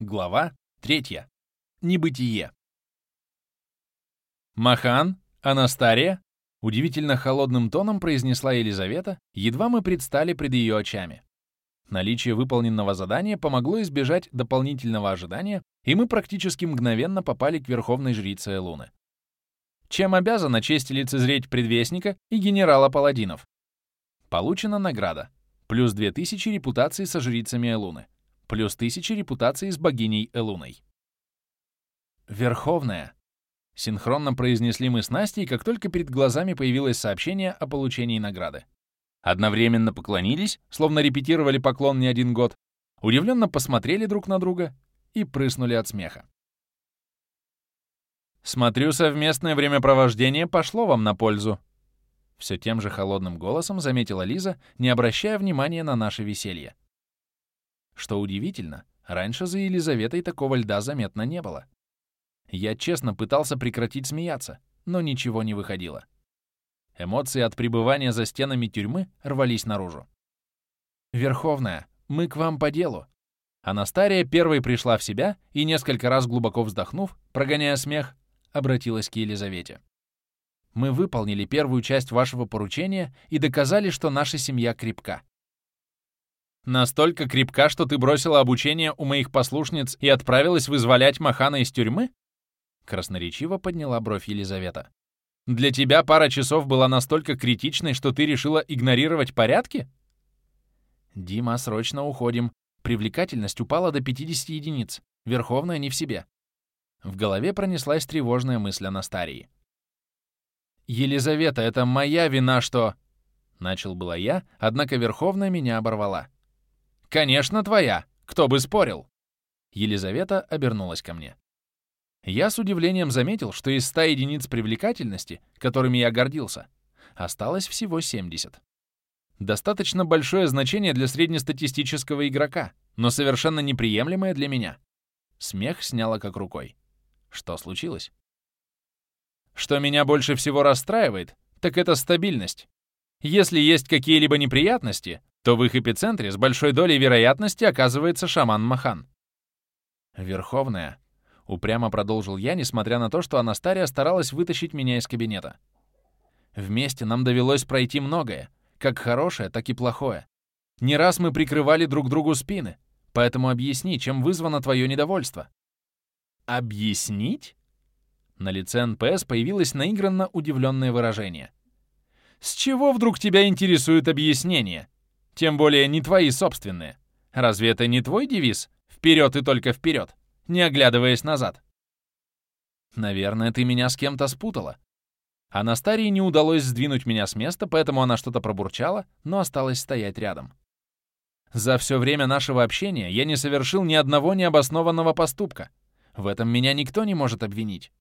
Глава 3. Небытие. «Махан? Анастария?» — удивительно холодным тоном произнесла Елизавета, едва мы предстали пред ее очами. Наличие выполненного задания помогло избежать дополнительного ожидания, и мы практически мгновенно попали к верховной жрице Элуны. Чем обязана честь лицезреть предвестника и генерала паладинов? Получена награда. Плюс 2000 репутации со жрицами Элуны плюс 1000 репутации с богиней Элуной. «Верховная», — синхронно произнесли мы с Настей, как только перед глазами появилось сообщение о получении награды. Одновременно поклонились, словно репетировали поклон не один год, удивленно посмотрели друг на друга и прыснули от смеха. «Смотрю, совместное времяпровождение пошло вам на пользу», — все тем же холодным голосом заметила Лиза, не обращая внимания на наше веселье. Что удивительно, раньше за Елизаветой такого льда заметно не было. Я честно пытался прекратить смеяться, но ничего не выходило. Эмоции от пребывания за стенами тюрьмы рвались наружу. «Верховная, мы к вам по делу». Анастария первой пришла в себя и, несколько раз глубоко вздохнув, прогоняя смех, обратилась к Елизавете. «Мы выполнили первую часть вашего поручения и доказали, что наша семья крепка. Настолько крепка, что ты бросила обучение у моих послушниц и отправилась вызволять Махана из тюрьмы? Красноречиво подняла бровь Елизавета. Для тебя пара часов была настолько критичной, что ты решила игнорировать порядки? Дима, срочно уходим. Привлекательность упала до 50 единиц. Верховная не в себе. В голове пронеслась тревожная мысль Анастарии. «Елизавета, это моя вина, что...» Начал было я, однако Верховная меня оборвала. «Конечно, твоя! Кто бы спорил!» Елизавета обернулась ко мне. Я с удивлением заметил, что из 100 единиц привлекательности, которыми я гордился, осталось всего 70. Достаточно большое значение для среднестатистического игрока, но совершенно неприемлемое для меня. Смех сняло как рукой. Что случилось? Что меня больше всего расстраивает, так это стабильность. Если есть какие-либо неприятности, то в их эпицентре с большой долей вероятности оказывается шаман Махан. «Верховная», — упрямо продолжил я, несмотря на то, что Анастария старалась вытащить меня из кабинета. «Вместе нам довелось пройти многое, как хорошее, так и плохое. Не раз мы прикрывали друг другу спины, поэтому объясни, чем вызвано твое недовольство». «Объяснить?» На лице НПС появилось наигранно удивленное выражение. «С чего вдруг тебя интересует объяснение?» Тем более не твои собственные. Разве это не твой девиз? Вперед и только вперед, не оглядываясь назад. Наверное, ты меня с кем-то спутала. Анастарии не удалось сдвинуть меня с места, поэтому она что-то пробурчала, но осталась стоять рядом. За все время нашего общения я не совершил ни одного необоснованного поступка. В этом меня никто не может обвинить.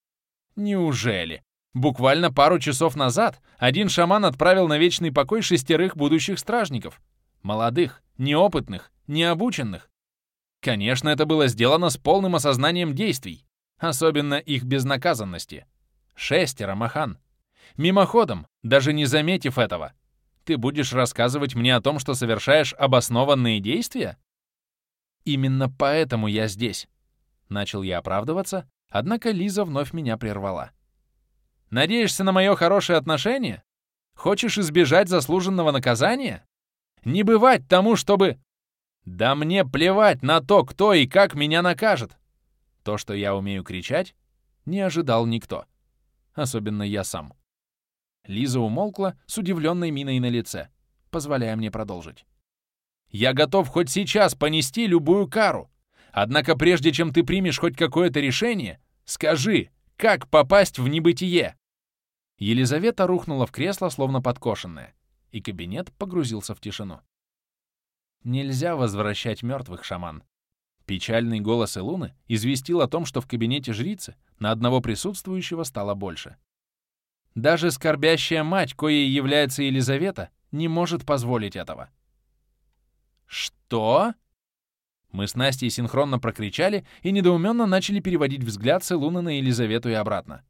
Неужели? Буквально пару часов назад один шаман отправил на вечный покой шестерых будущих стражников — Молодых, неопытных, необученных. Конечно, это было сделано с полным осознанием действий, особенно их безнаказанности. Шестеро, Махан. Мимоходом, даже не заметив этого. Ты будешь рассказывать мне о том, что совершаешь обоснованные действия? Именно поэтому я здесь. Начал я оправдываться, однако Лиза вновь меня прервала. Надеешься на мое хорошее отношение? Хочешь избежать заслуженного наказания? Не бывать тому, чтобы... Да мне плевать на то, кто и как меня накажет. То, что я умею кричать, не ожидал никто. Особенно я сам. Лиза умолкла с удивленной миной на лице, позволяя мне продолжить. «Я готов хоть сейчас понести любую кару. Однако прежде чем ты примешь хоть какое-то решение, скажи, как попасть в небытие?» Елизавета рухнула в кресло, словно подкошенная и кабинет погрузился в тишину. Нельзя возвращать мертвых, шаман. Печальный голос Элуны известил о том, что в кабинете жрицы на одного присутствующего стало больше. Даже скорбящая мать, коей является Елизавета, не может позволить этого. «Что?» Мы с Настей синхронно прокричали и недоуменно начали переводить взгляд с Элуны на Елизавету и обратно.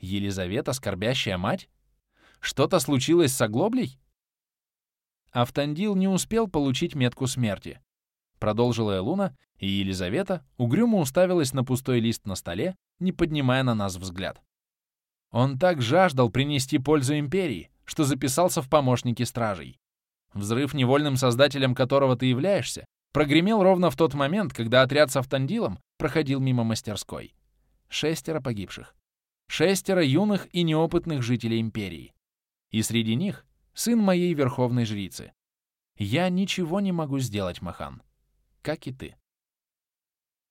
«Елизавета — скорбящая мать? Что-то случилось с оглоблей?» Автандил не успел получить метку смерти. продолжила Элуна, и Елизавета угрюмо уставилась на пустой лист на столе, не поднимая на нас взгляд. Он так жаждал принести пользу империи, что записался в помощники стражей. Взрыв, невольным создателем которого ты являешься, прогремел ровно в тот момент, когда отряд с автандилом проходил мимо мастерской. Шестеро погибших. Шестеро юных и неопытных жителей империи. И среди них сын моей верховной жрицы. Я ничего не могу сделать, Махан. Как и ты.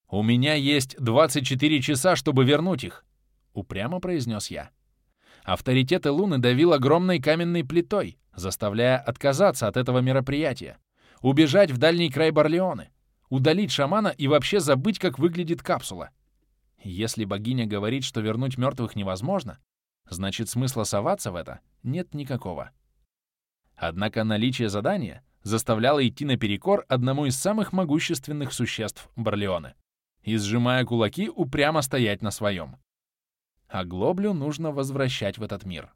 «У меня есть 24 часа, чтобы вернуть их», — упрямо произнес я. Авторитет Луны давил огромной каменной плитой, заставляя отказаться от этого мероприятия, убежать в дальний край Барлеоны, удалить шамана и вообще забыть, как выглядит капсула. Если богиня говорит, что вернуть мертвых невозможно, значит смысла соваться в это нет никакого. Однако наличие задания заставляло идти наперекор одному из самых могущественных существ Барлеоны и, сжимая кулаки, упрямо стоять на своем. А Глоблю нужно возвращать в этот мир.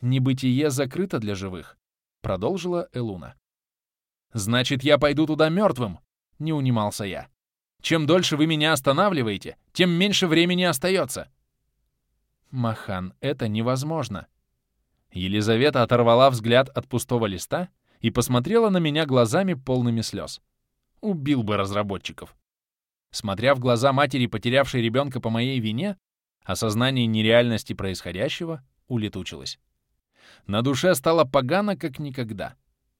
«Небытие закрыто для живых», — продолжила Элуна. «Значит, я пойду туда мертвым», — не унимался я. «Чем дольше вы меня останавливаете, тем меньше времени остается». «Махан, это невозможно». Елизавета оторвала взгляд от пустого листа и посмотрела на меня глазами полными слез. Убил бы разработчиков. Смотря в глаза матери, потерявшей ребенка по моей вине, осознание нереальности происходящего улетучилось. На душе стало погано, как никогда.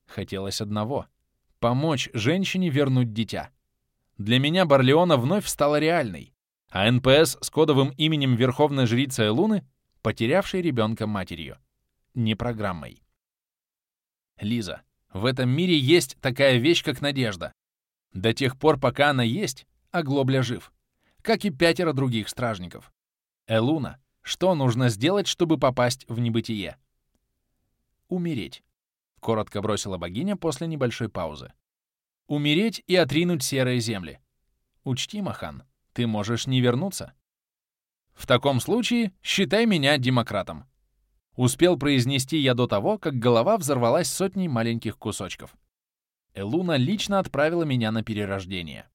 Хотелось одного — помочь женщине вернуть дитя. Для меня Барлеона вновь стала реальной, а НПС с кодовым именем Верховной Жрицы Луны, потерявшей ребенка матерью, не программой. Лиза, в этом мире есть такая вещь, как надежда. До тех пор, пока она есть, а Глобля жив, как и пятеро других стражников. Элуна, что нужно сделать, чтобы попасть в небытие? Умереть. Коротко бросила богиня после небольшой паузы. Умереть и отринуть серые земли. Учти, Махан, ты можешь не вернуться. В таком случае считай меня демократом. Успел произнести я до того, как голова взорвалась сотней маленьких кусочков. Элуна лично отправила меня на перерождение.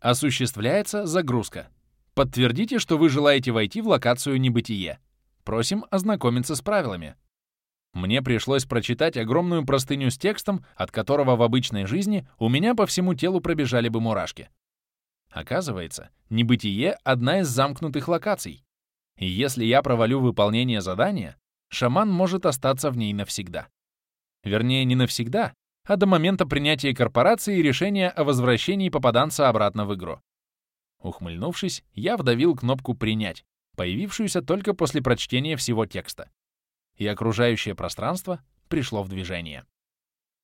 Осуществляется загрузка. Подтвердите, что вы желаете войти в локацию небытие. Просим ознакомиться с правилами. Мне пришлось прочитать огромную простыню с текстом, от которого в обычной жизни у меня по всему телу пробежали бы мурашки. Оказывается, небытие — одна из замкнутых локаций. И если я провалю выполнение задания, шаман может остаться в ней навсегда. Вернее, не навсегда, а до момента принятия корпорации и решения о возвращении попаданца обратно в игру. Ухмыльнувшись, я вдавил кнопку «Принять», появившуюся только после прочтения всего текста. И окружающее пространство пришло в движение.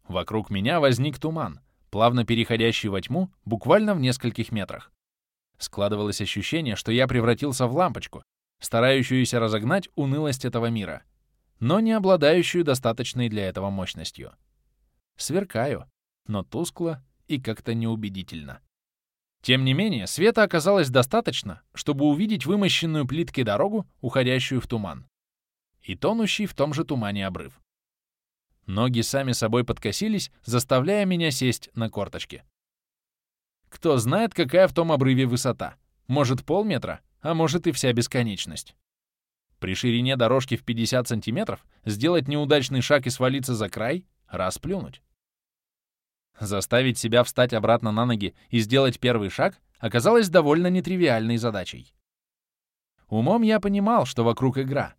Вокруг меня возник туман, плавно переходящий во тьму буквально в нескольких метрах. Складывалось ощущение, что я превратился в лампочку, старающуюся разогнать унылость этого мира, но не обладающую достаточной для этого мощностью. Сверкаю, но тускло и как-то неубедительно. Тем не менее, света оказалось достаточно, чтобы увидеть вымощенную плиткой дорогу, уходящую в туман, и тонущий в том же тумане обрыв. Ноги сами собой подкосились, заставляя меня сесть на корточки. Кто знает, какая в том обрыве высота. Может, полметра, а может и вся бесконечность. При ширине дорожки в 50 сантиметров сделать неудачный шаг и свалиться за край — расплюнуть. Заставить себя встать обратно на ноги и сделать первый шаг оказалось довольно нетривиальной задачей. Умом я понимал, что вокруг игра.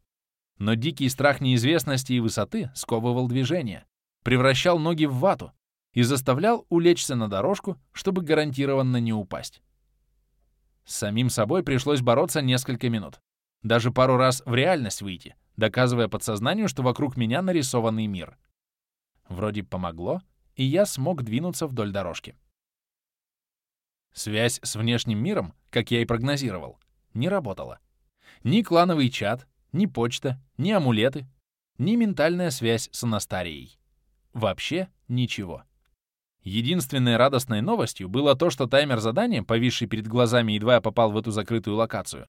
Но дикий страх неизвестности и высоты сковывал движение, превращал ноги в вату и заставлял улечься на дорожку, чтобы гарантированно не упасть. С самим собой пришлось бороться несколько минут. Даже пару раз в реальность выйти, доказывая подсознанию, что вокруг меня нарисованный мир. Вроде помогло, и я смог двинуться вдоль дорожки. Связь с внешним миром, как я и прогнозировал, не работала. Ни клановый чат, ни почта, ни амулеты, ни ментальная связь с Анастарией. Вообще ничего. Единственной радостной новостью было то, что таймер задания, повисший перед глазами, едва я попал в эту закрытую локацию,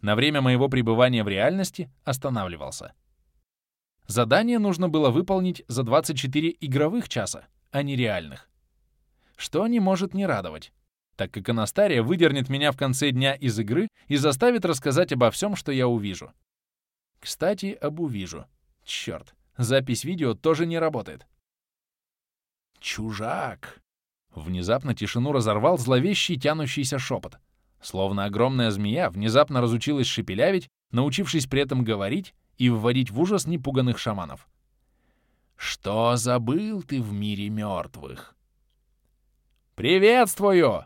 на время моего пребывания в реальности останавливался. Задание нужно было выполнить за 24 игровых часа, а не реальных. что не может не радовать, так как Анастария выдернет меня в конце дня из игры и заставит рассказать обо всем, что я увижу. Кстати, об увижу. Черт, запись видео тоже не работает. «Чужак!» Внезапно тишину разорвал зловещий тянущийся шепот. Словно огромная змея внезапно разучилась шепелявить, научившись при этом говорить и вводить в ужас непуганных шаманов. «Что забыл ты в мире мертвых?» «Приветствую!»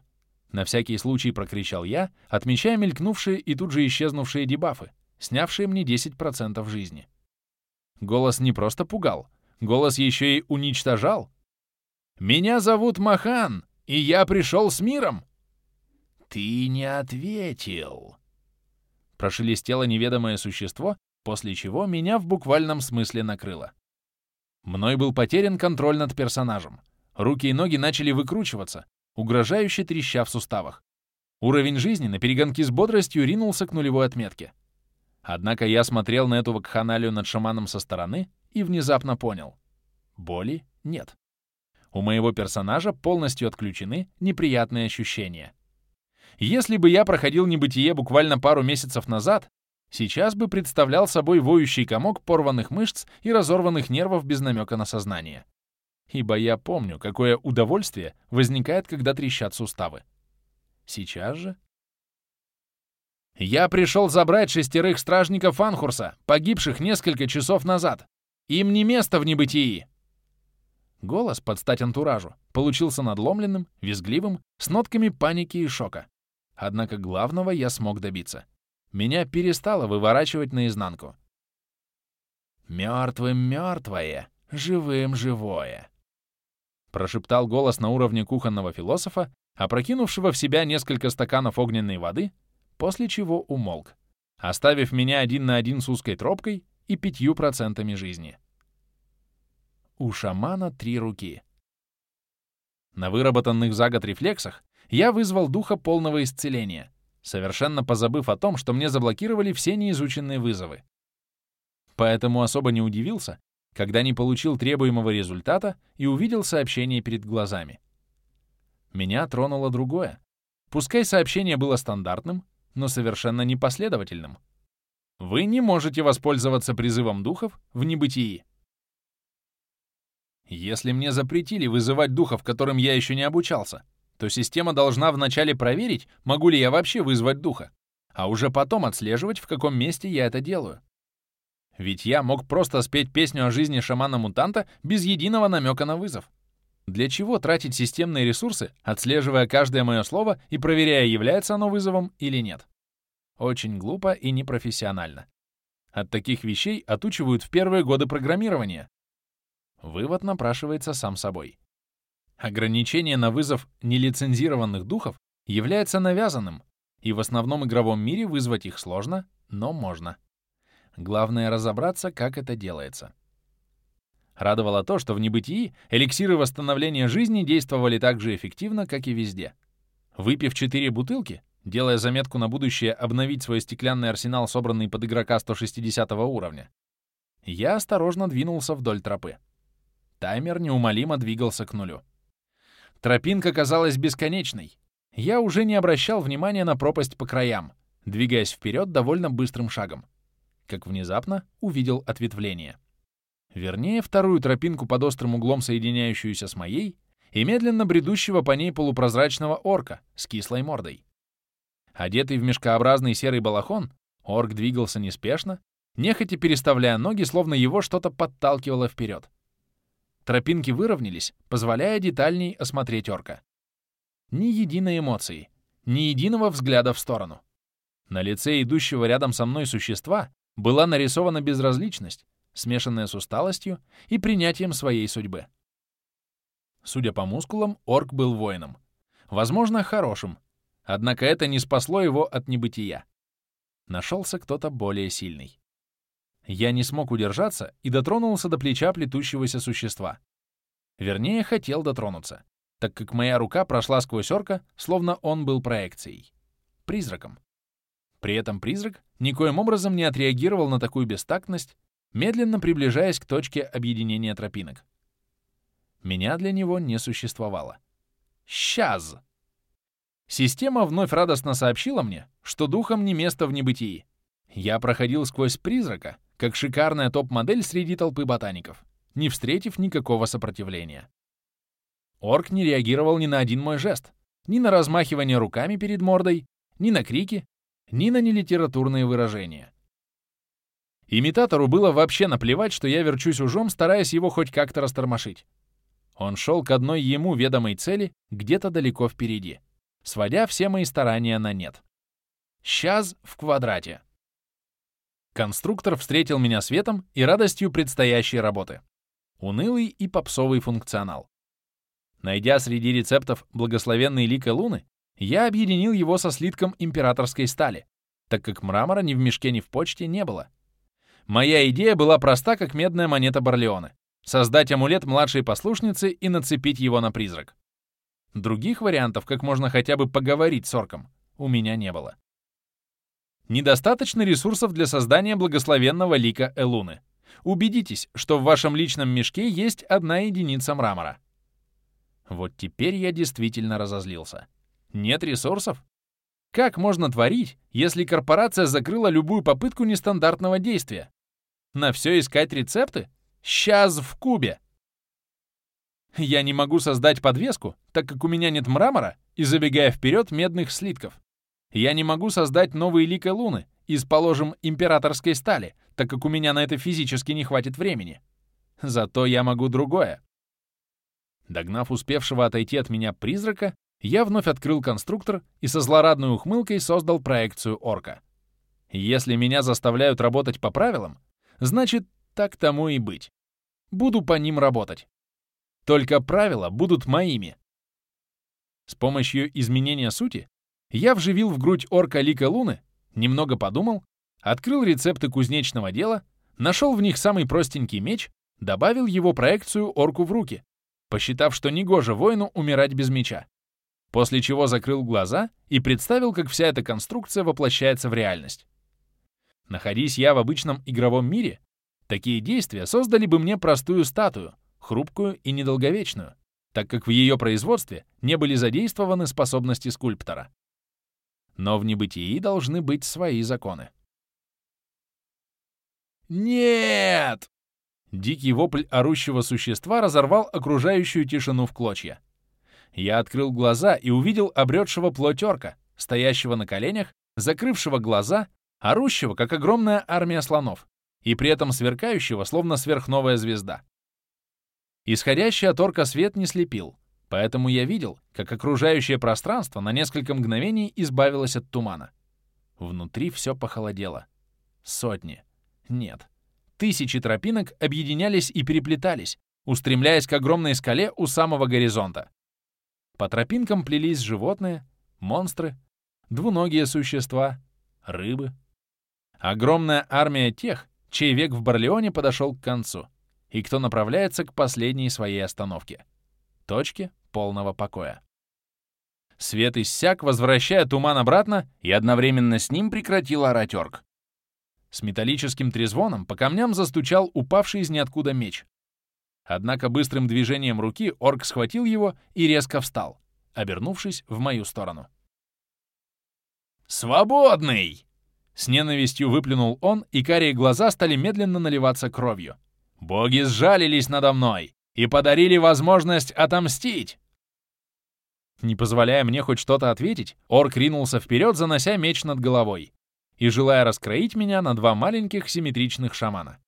На всякий случай прокричал я, отмечая мелькнувшие и тут же исчезнувшие дебафы, снявшие мне 10% жизни. Голос не просто пугал, голос еще и уничтожал. «Меня зовут Махан, и я пришел с миром!» «Ты не ответил!» Прошелестело неведомое существо, после чего меня в буквальном смысле накрыло. Мной был потерян контроль над персонажем. Руки и ноги начали выкручиваться, угрожающе треща в суставах. Уровень жизни на перегонки с бодростью ринулся к нулевой отметке. Однако я смотрел на эту вакханалию над шаманом со стороны и внезапно понял. Боли нет. У моего персонажа полностью отключены неприятные ощущения. Если бы я проходил небытие буквально пару месяцев назад, сейчас бы представлял собой воющий комок порванных мышц и разорванных нервов без намека на сознание ибо я помню, какое удовольствие возникает, когда трещат суставы. Сейчас же... Я пришел забрать шестерых стражников Анхурса, погибших несколько часов назад. Им не место в небытии. Голос под стать антуражу получился надломленным, визгливым, с нотками паники и шока. Однако главного я смог добиться. Меня перестало выворачивать наизнанку. «Мертвым мертвое, живым живое», Прошептал голос на уровне кухонного философа, опрокинувшего в себя несколько стаканов огненной воды, после чего умолк, оставив меня один на один с узкой тропкой и пятью процентами жизни. У шамана три руки. На выработанных за год рефлексах я вызвал духа полного исцеления, совершенно позабыв о том, что мне заблокировали все неизученные вызовы. Поэтому особо не удивился, когда не получил требуемого результата и увидел сообщение перед глазами. Меня тронуло другое. Пускай сообщение было стандартным, но совершенно непоследовательным. Вы не можете воспользоваться призывом духов в небытии. Если мне запретили вызывать духов, которым я еще не обучался, то система должна вначале проверить, могу ли я вообще вызвать духа, а уже потом отслеживать, в каком месте я это делаю. Ведь я мог просто спеть песню о жизни шамана-мутанта без единого намека на вызов. Для чего тратить системные ресурсы, отслеживая каждое мое слово и проверяя, является оно вызовом или нет? Очень глупо и непрофессионально. От таких вещей отучивают в первые годы программирования. Вывод напрашивается сам собой. Ограничение на вызов нелицензированных духов является навязанным, и в основном игровом мире вызвать их сложно, но можно. Главное разобраться, как это делается. Радовало то, что в небытии эликсиры восстановления жизни действовали так же эффективно, как и везде. Выпив четыре бутылки, делая заметку на будущее обновить свой стеклянный арсенал, собранный под игрока 160 уровня, я осторожно двинулся вдоль тропы. Таймер неумолимо двигался к нулю. Тропинка казалась бесконечной. Я уже не обращал внимания на пропасть по краям, двигаясь вперед довольно быстрым шагом как внезапно увидел ответвление. Вернее, вторую тропинку под острым углом, соединяющуюся с моей, и медленно бредущего по ней полупрозрачного орка с кислой мордой. Одетый в мешкообразный серый балахон, орк двигался неспешно, нехотя переставляя ноги, словно его что-то подталкивало вперед. Тропинки выровнялись, позволяя детальней осмотреть орка. Ни единой эмоции, ни единого взгляда в сторону. На лице идущего рядом со мной существа была нарисована безразличность, смешанная с усталостью и принятием своей судьбы. Судя по мускулам, орк был воином. Возможно, хорошим. Однако это не спасло его от небытия. Нашелся кто-то более сильный. Я не смог удержаться и дотронулся до плеча плетущегося существа. Вернее, хотел дотронуться, так как моя рука прошла сквозь орка, словно он был проекцией. Призраком. При этом призрак никоим образом не отреагировал на такую бестактность, медленно приближаясь к точке объединения тропинок. Меня для него не существовало. «Сейчас!» Система вновь радостно сообщила мне, что духом не место в небытии. Я проходил сквозь призрака, как шикарная топ-модель среди толпы ботаников, не встретив никакого сопротивления. Орк не реагировал ни на один мой жест, ни на размахивание руками перед мордой, ни на крики, ни на нелитературные выражения. Имитатору было вообще наплевать, что я верчусь ужом, стараясь его хоть как-то растормошить. Он шел к одной ему ведомой цели где-то далеко впереди, сводя все мои старания на нет. Сейчас в квадрате. Конструктор встретил меня светом и радостью предстоящей работы. Унылый и попсовый функционал. Найдя среди рецептов благословенный лик Луны, я объединил его со слитком императорской стали, так как мрамора ни в мешке, ни в почте не было. Моя идея была проста, как медная монета Барлеоне. Создать амулет младшей послушницы и нацепить его на призрак. Других вариантов, как можно хотя бы поговорить с орком, у меня не было. Недостаточно ресурсов для создания благословенного лика Элуны. Убедитесь, что в вашем личном мешке есть одна единица мрамора. Вот теперь я действительно разозлился. Нет ресурсов? Как можно творить, если корпорация закрыла любую попытку нестандартного действия? На все искать рецепты? Сейчас в кубе! Я не могу создать подвеску, так как у меня нет мрамора и, забегая вперед, медных слитков. Я не могу создать новые лика луны из, положим, императорской стали, так как у меня на это физически не хватит времени. Зато я могу другое. Догнав успевшего отойти от меня призрака, я вновь открыл конструктор и со злорадной ухмылкой создал проекцию орка. Если меня заставляют работать по правилам, значит, так тому и быть. Буду по ним работать. Только правила будут моими. С помощью изменения сути я вживил в грудь орка лика луны, немного подумал, открыл рецепты кузнечного дела, нашел в них самый простенький меч, добавил его проекцию орку в руки, посчитав, что негоже воину умирать без меча после чего закрыл глаза и представил, как вся эта конструкция воплощается в реальность. Находись я в обычном игровом мире, такие действия создали бы мне простую статую, хрупкую и недолговечную, так как в ее производстве не были задействованы способности скульптора. Но в небытии должны быть свои законы. «Нет!» Дикий вопль орущего существа разорвал окружающую тишину в клочья. Я открыл глаза и увидел обретшего плотерка, стоящего на коленях, закрывшего глаза, орущего, как огромная армия слонов, и при этом сверкающего, словно сверхновая звезда. Исходящий от орка свет не слепил, поэтому я видел, как окружающее пространство на несколько мгновений избавилось от тумана. Внутри все похолодело. Сотни. Нет. Тысячи тропинок объединялись и переплетались, устремляясь к огромной скале у самого горизонта. По тропинкам плелись животные, монстры, двуногие существа, рыбы. Огромная армия тех, чей век в Барлеоне подошел к концу, и кто направляется к последней своей остановке — точке полного покоя. Свет иссяк, возвращая туман обратно, и одновременно с ним прекратил орать орк. С металлическим трезвоном по камням застучал упавший из ниоткуда меч, Однако быстрым движением руки орк схватил его и резко встал, обернувшись в мою сторону. «Свободный!» С ненавистью выплюнул он, и карие глаза стали медленно наливаться кровью. «Боги сжалились надо мной и подарили возможность отомстить!» Не позволяя мне хоть что-то ответить, орк ринулся вперед, занося меч над головой и желая раскроить меня на два маленьких симметричных шамана.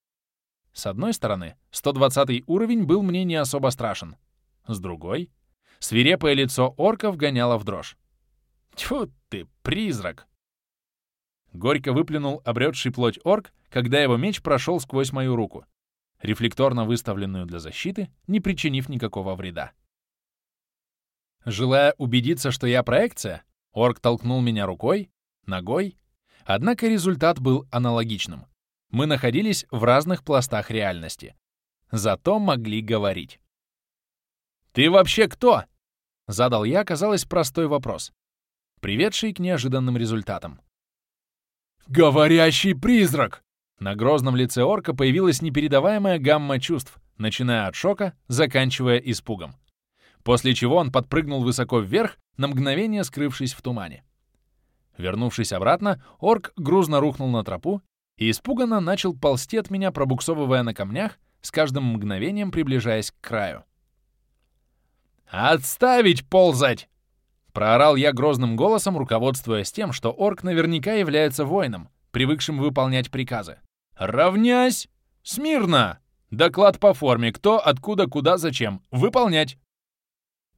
С одной стороны, 120 уровень был мне не особо страшен. С другой, свирепое лицо орка вгоняло в дрожь. Тьфу ты, призрак! Горько выплюнул обретший плоть орк, когда его меч прошел сквозь мою руку, рефлекторно выставленную для защиты, не причинив никакого вреда. Желая убедиться, что я проекция, орк толкнул меня рукой, ногой, однако результат был аналогичным мы находились в разных пластах реальности. Зато могли говорить. «Ты вообще кто?» — задал я, казалось, простой вопрос, приведший к неожиданным результатам. «Говорящий призрак!» На грозном лице орка появилась непередаваемая гамма чувств, начиная от шока, заканчивая испугом. После чего он подпрыгнул высоко вверх, на мгновение скрывшись в тумане. Вернувшись обратно, орк грузно рухнул на тропу и испуганно начал ползти от меня, пробуксовывая на камнях, с каждым мгновением приближаясь к краю. «Отставить ползать!» Проорал я грозным голосом, руководствуясь тем, что орк наверняка является воином, привыкшим выполнять приказы. «Равнясь! Смирно! Доклад по форме. Кто, откуда, куда, зачем. Выполнять!»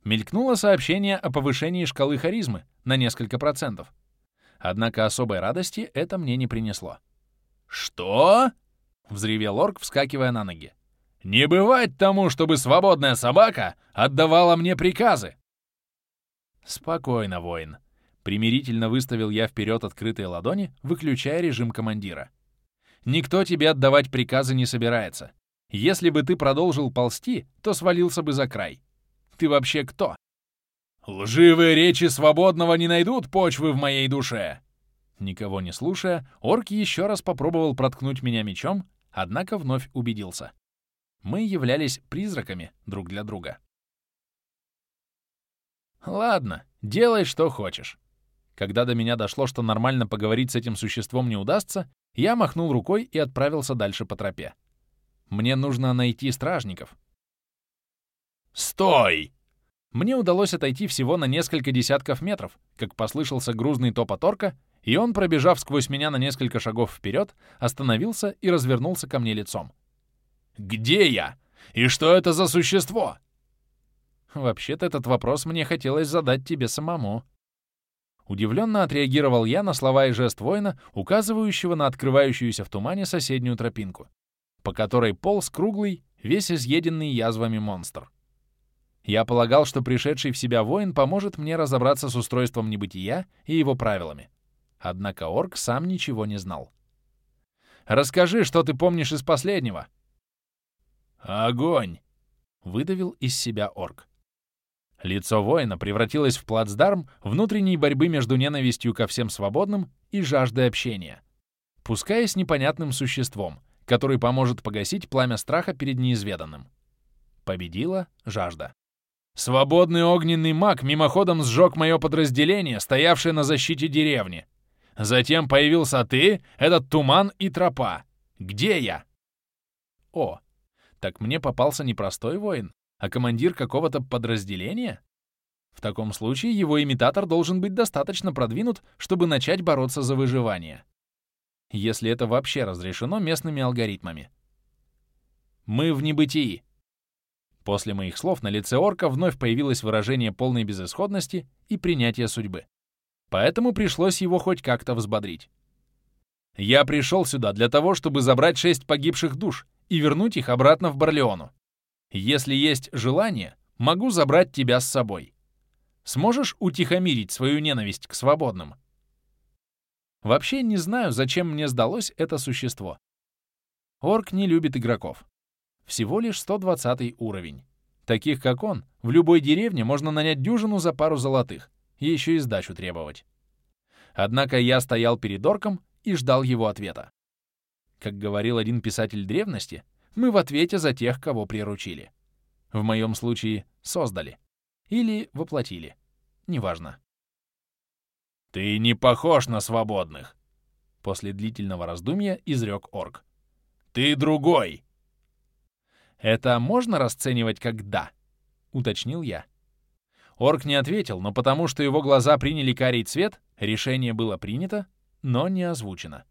Мелькнуло сообщение о повышении шкалы харизмы на несколько процентов. Однако особой радости это мне не принесло. «Что?» — взревел орк, вскакивая на ноги. «Не бывать тому, чтобы свободная собака отдавала мне приказы!» «Спокойно, воин», — примирительно выставил я вперед открытые ладони, выключая режим командира. «Никто тебе отдавать приказы не собирается. Если бы ты продолжил ползти, то свалился бы за край. Ты вообще кто?» «Лживые речи свободного не найдут почвы в моей душе!» Никого не слушая, орк еще раз попробовал проткнуть меня мечом, однако вновь убедился. Мы являлись призраками друг для друга. «Ладно, делай, что хочешь». Когда до меня дошло, что нормально поговорить с этим существом не удастся, я махнул рукой и отправился дальше по тропе. Мне нужно найти стражников. «Стой!» Мне удалось отойти всего на несколько десятков метров, как послышался грузный топот орка, и он, пробежав сквозь меня на несколько шагов вперед, остановился и развернулся ко мне лицом. «Где я? И что это за существо?» «Вообще-то этот вопрос мне хотелось задать тебе самому». Удивленно отреагировал я на слова и жест воина, указывающего на открывающуюся в тумане соседнюю тропинку, по которой полз круглый, весь изъеденный язвами монстр. Я полагал, что пришедший в себя воин поможет мне разобраться с устройством небытия и его правилами. Однако орк сам ничего не знал. «Расскажи, что ты помнишь из последнего?» «Огонь!» — выдавил из себя орк. Лицо воина превратилось в плацдарм внутренней борьбы между ненавистью ко всем свободным и жаждой общения. Пускай с непонятным существом, который поможет погасить пламя страха перед неизведанным. Победила жажда. Свободный огненный маг мимоходом сжег мое подразделение, стоявшее на защите деревни. Затем появился ты, этот туман и тропа. Где я? О, так мне попался не простой воин, а командир какого-то подразделения? В таком случае его имитатор должен быть достаточно продвинут, чтобы начать бороться за выживание. Если это вообще разрешено местными алгоритмами. Мы в небытии. После моих слов на лице орка вновь появилось выражение полной безысходности и принятия судьбы. Поэтому пришлось его хоть как-то взбодрить. Я пришел сюда для того, чтобы забрать шесть погибших душ и вернуть их обратно в Барлеону. Если есть желание, могу забрать тебя с собой. Сможешь утихомирить свою ненависть к свободным? Вообще не знаю, зачем мне сдалось это существо. Орк не любит игроков. Всего лишь 120 уровень. Таких, как он, в любой деревне можно нанять дюжину за пару золотых, еще и сдачу требовать. Однако я стоял перед орком и ждал его ответа. Как говорил один писатель древности, мы в ответе за тех, кого приручили. В моем случае создали. Или воплотили. Неважно. «Ты не похож на свободных!» После длительного раздумья изрек орк. «Ты другой!» «Это можно расценивать как «да»?» — уточнил я. Орк не ответил, но потому что его глаза приняли карий цвет, решение было принято, но не озвучено.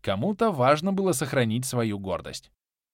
Кому-то важно было сохранить свою гордость.